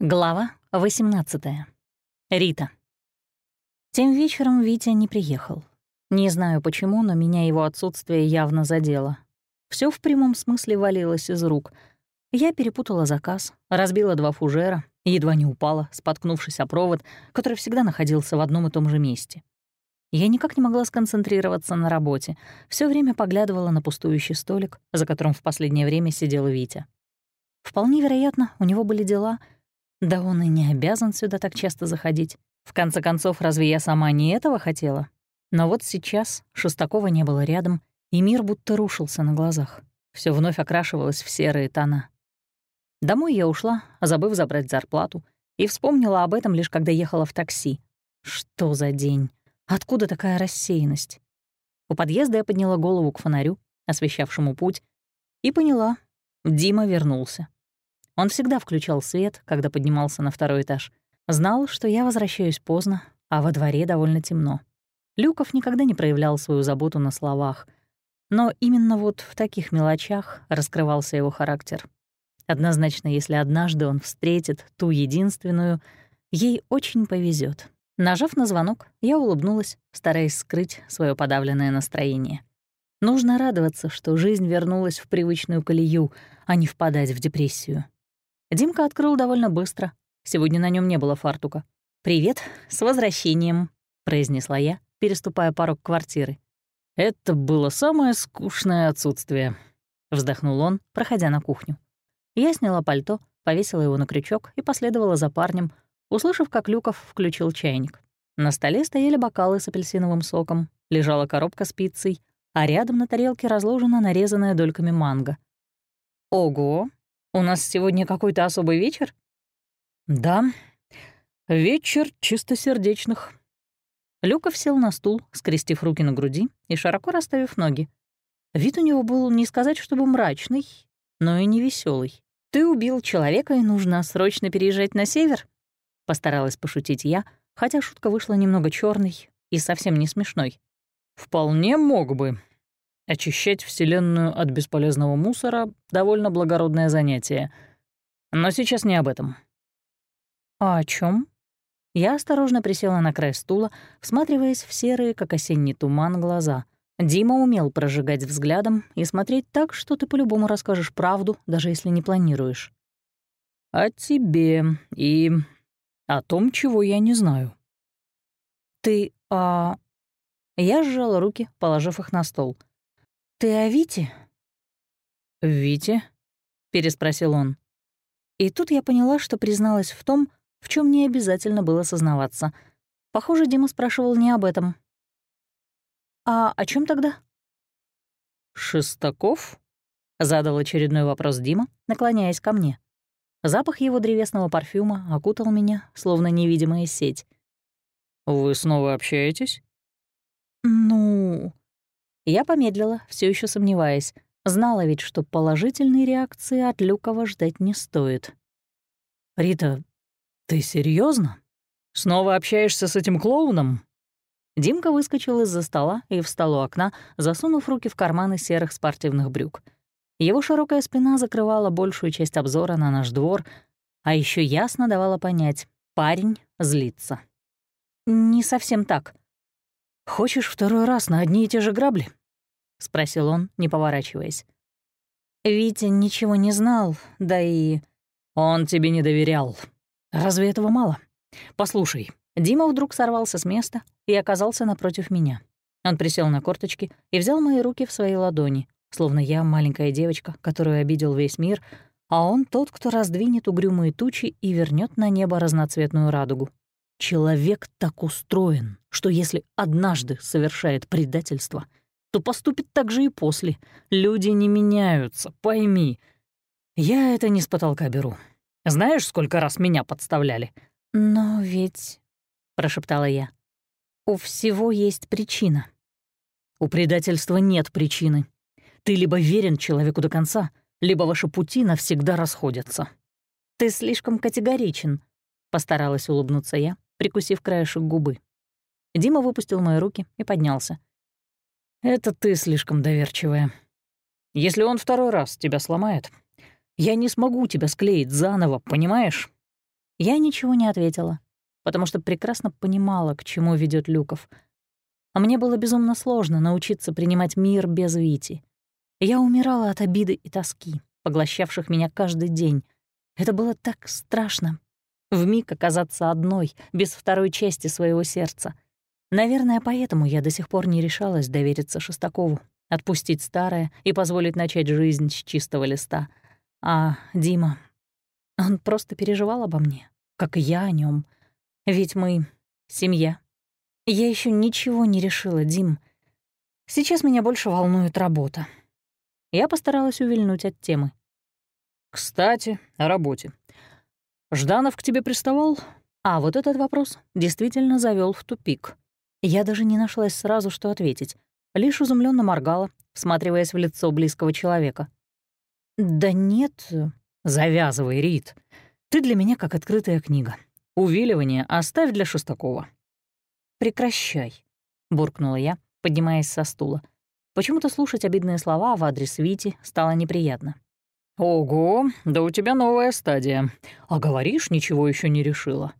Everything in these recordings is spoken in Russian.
Глава 18. Рита. Тем вечером Витя не приехал. Не знаю почему, но меня его отсутствие явно задело. Все в прямом смысле валилось из рук. Я перепутала заказ, разбила два фужера, едва не упала, споткнувшись о провод, который всегда находился в одном и том же месте. Я никак не могла сконцентрироваться на работе, все время поглядывала на пустующий столик, за которым в последнее время сидел Витя. Вполне вероятно, у него были дела — да он и не обязан сюда так часто заходить. В конце концов, разве я сама не этого хотела? Но вот сейчас Шестакова не было рядом, и мир будто рушился на глазах. Все вновь окрашивалось в серые тона. Домой я ушла, забыв забрать зарплату, и вспомнила об этом лишь когда ехала в такси. Что за день? Откуда такая рассеянность? У подъезда я подняла голову к фонарю, освещавшему путь, и поняла — Дима вернулся. Он всегда включал свет, когда поднимался на второй этаж. Знал, что я возвращаюсь поздно, а во дворе довольно темно. Люков никогда не проявлял свою заботу на словах. Но именно вот в таких мелочах раскрывался его характер. Однозначно, если однажды он встретит ту единственную, ей очень повезет. Нажав на звонок, я улыбнулась, стараясь скрыть свое подавленное настроение. Нужно радоваться, что жизнь вернулась в привычную колею, а не впадать в депрессию. Димка открыл довольно быстро. Сегодня на нем не было фартука. «Привет, с возвращением», — произнесла я, переступая порог квартиры. «Это было самое скучное отсутствие», — вздохнул он, проходя на кухню. Я сняла пальто, повесила его на крючок и последовала за парнем, услышав, как Люков включил чайник. На столе стояли бокалы с апельсиновым соком, лежала коробка с пиццей, а рядом на тарелке разложена нарезанная дольками манго. «Ого, у нас сегодня какой-то особый вечер?» «Да, вечер чистосердечных». Люков сел на стул, скрестив руки на груди и широко расставив ноги. Вид у него был не сказать, чтобы мрачный, но и не веселый. «Ты убил человека, и нужно срочно переезжать на север?» Постаралась пошутить я, хотя шутка вышла немного черной и совсем не смешной. «Вполне мог бы», Очищать Вселенную от бесполезного мусора — довольно благородное занятие. Но сейчас не об этом. «А о чем? Я осторожно присела на край стула, всматриваясь в серые, как осенний туман, глаза. Дима умел прожигать взглядом и смотреть так, что ты по-любому расскажешь правду, даже если не планируешь. «О тебе и о том, чего я не знаю». «Ты, а...» Я сжала руки, положив их на стол — «Ты о Вите?» «Вите?» — переспросил он. И тут я поняла, что призналась в том, в чем не обязательно было сознаваться. Похоже, Дима спрашивал не об этом. «А о чем тогда?» «Шестаков?» — задал очередной вопрос Дима, наклоняясь ко мне. Запах его древесного парфюма окутал меня, словно невидимая сеть. «Вы снова общаетесь?» «Ну...» Я помедлила, все еще сомневаясь. Знала ведь, что положительной реакции от Люкова ждать не стоит. «Рита, ты серьезно? Снова общаешься с этим клоуном?» Димка выскочил из-за стола и встал у окна, засунув руки в карманы серых спортивных брюк. Его широкая спина закрывала большую часть обзора на наш двор, а еще ясно давала понять — парень злится. «Не совсем так», «Хочешь второй раз на одни и те же грабли?» — спросил он, не поворачиваясь. «Витя ничего не знал, да и...» «Он тебе не доверял. Разве этого мало? Послушай». Дима вдруг сорвался с места и оказался напротив меня. Он присел на корточки и взял мои руки в свои ладони, словно я маленькая девочка, которую обидел весь мир, а он тот, кто раздвинет угрюмые тучи и вернет на небо разноцветную радугу. Человек так устроен, что если однажды совершает предательство — то поступит так же и после. Люди не меняются, пойми. Я это не с потолка беру. Знаешь, сколько раз меня подставляли? Но ведь, — прошептала я, — у всего есть причина. У предательства нет причины. Ты либо верен человеку до конца, либо ваши пути навсегда расходятся. Ты слишком категоричен, — постаралась улыбнуться я, прикусив краешек губы. Дима выпустил мои руки и поднялся. Это ты слишком доверчивая. Если он второй раз тебя сломает, я не смогу тебя склеить заново, понимаешь? Я ничего не ответила, потому что прекрасно понимала, к чему ведет Люков. А мне было безумно сложно научиться принимать мир без Вити. Я умирала от обиды и тоски, поглощавших меня каждый день. Это было так страшно. Вмиг оказаться одной, без второй части своего сердца. Наверное, поэтому я до сих пор не решалась довериться Шестакову, отпустить старое и позволить начать жизнь с чистого листа. А Дима, он просто переживал обо мне, как и я о нем. Ведь мы — семья. Я еще ничего не решила, Дим. Сейчас меня больше волнует работа. Я постаралась увильнуть от темы. «Кстати, о работе. Жданов к тебе приставал?» А вот этот вопрос действительно завел в тупик. Я даже не нашлась сразу, что ответить. Лишь изумленно моргала, всматриваясь в лицо близкого человека. «Да нет, «Завязывай, Рит. Ты для меня как открытая книга. Увиливание оставь для Шестакова». «Прекращай», — буркнула я, поднимаясь со стула. Почему-то слушать обидные слова в адрес Вити стало неприятно. «Ого, да у тебя новая стадия. А говоришь, ничего еще не решила».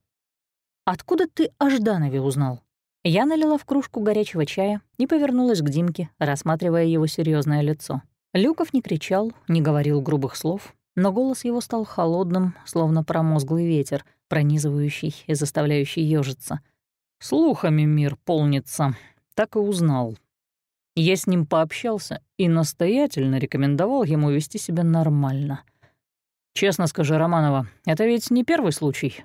«Откуда ты о Жданове узнал?» Я налила в кружку горячего чая и повернулась к Димке, рассматривая его серьезное лицо. Люков не кричал, не говорил грубых слов, но голос его стал холодным, словно промозглый ветер, пронизывающий и заставляющий ежиться. «Слухами мир полнится», так и узнал. Я с ним пообщался и настоятельно рекомендовал ему вести себя нормально. Честно скажи, Романова, это ведь не первый случай.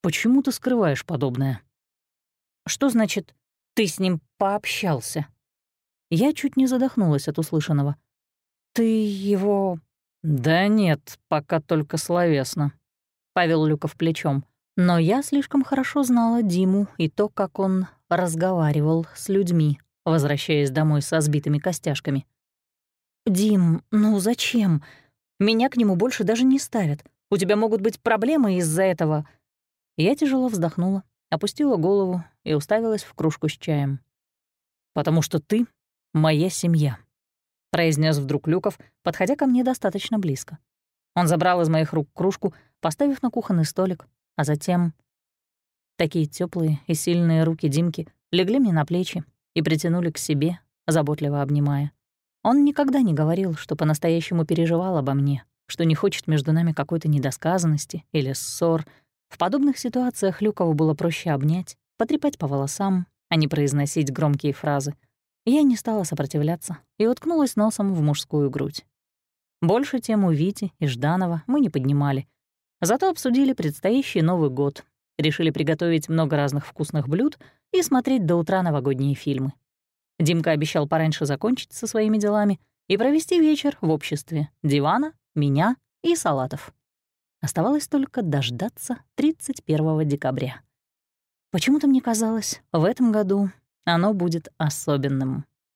Почему ты скрываешь подобное? Что значит «ты с ним пообщался»? Я чуть не задохнулась от услышанного. «Ты его «Да нет, пока только словесно», — Павел Люков плечом. Но я слишком хорошо знала Диму и то, как он разговаривал с людьми, возвращаясь домой со сбитыми костяшками. «Дим, ну зачем? Меня к нему больше даже не ставят. У тебя могут быть проблемы из-за этого». Я тяжело вздохнула, опустила голову и уставилась в кружку с чаем. «Потому что ты — моя семья», — произнес вдруг Люков, подходя ко мне достаточно близко. Он забрал из моих рук кружку, поставив на кухонный столик, а затем... Такие теплые и сильные руки Димки легли мне на плечи и притянули к себе, заботливо обнимая. Он никогда не говорил, что по-настоящему переживал обо мне, что не хочет между нами какой-то недосказанности или ссор. В подобных ситуациях Люкову было проще обнять, потрепать по волосам, а не произносить громкие фразы — я не стала сопротивляться и уткнулась носом в мужскую грудь. Больше тему Вити и Жданова мы не поднимали. Зато обсудили предстоящий Новый год, решили приготовить много разных вкусных блюд и смотреть до утра новогодние фильмы. Димка обещал пораньше закончить со своими делами и провести вечер в обществе дивана, меня и салатов. Оставалось только дождаться 31 декабря. Почему-то мне казалось, в этом году оно будет особенным.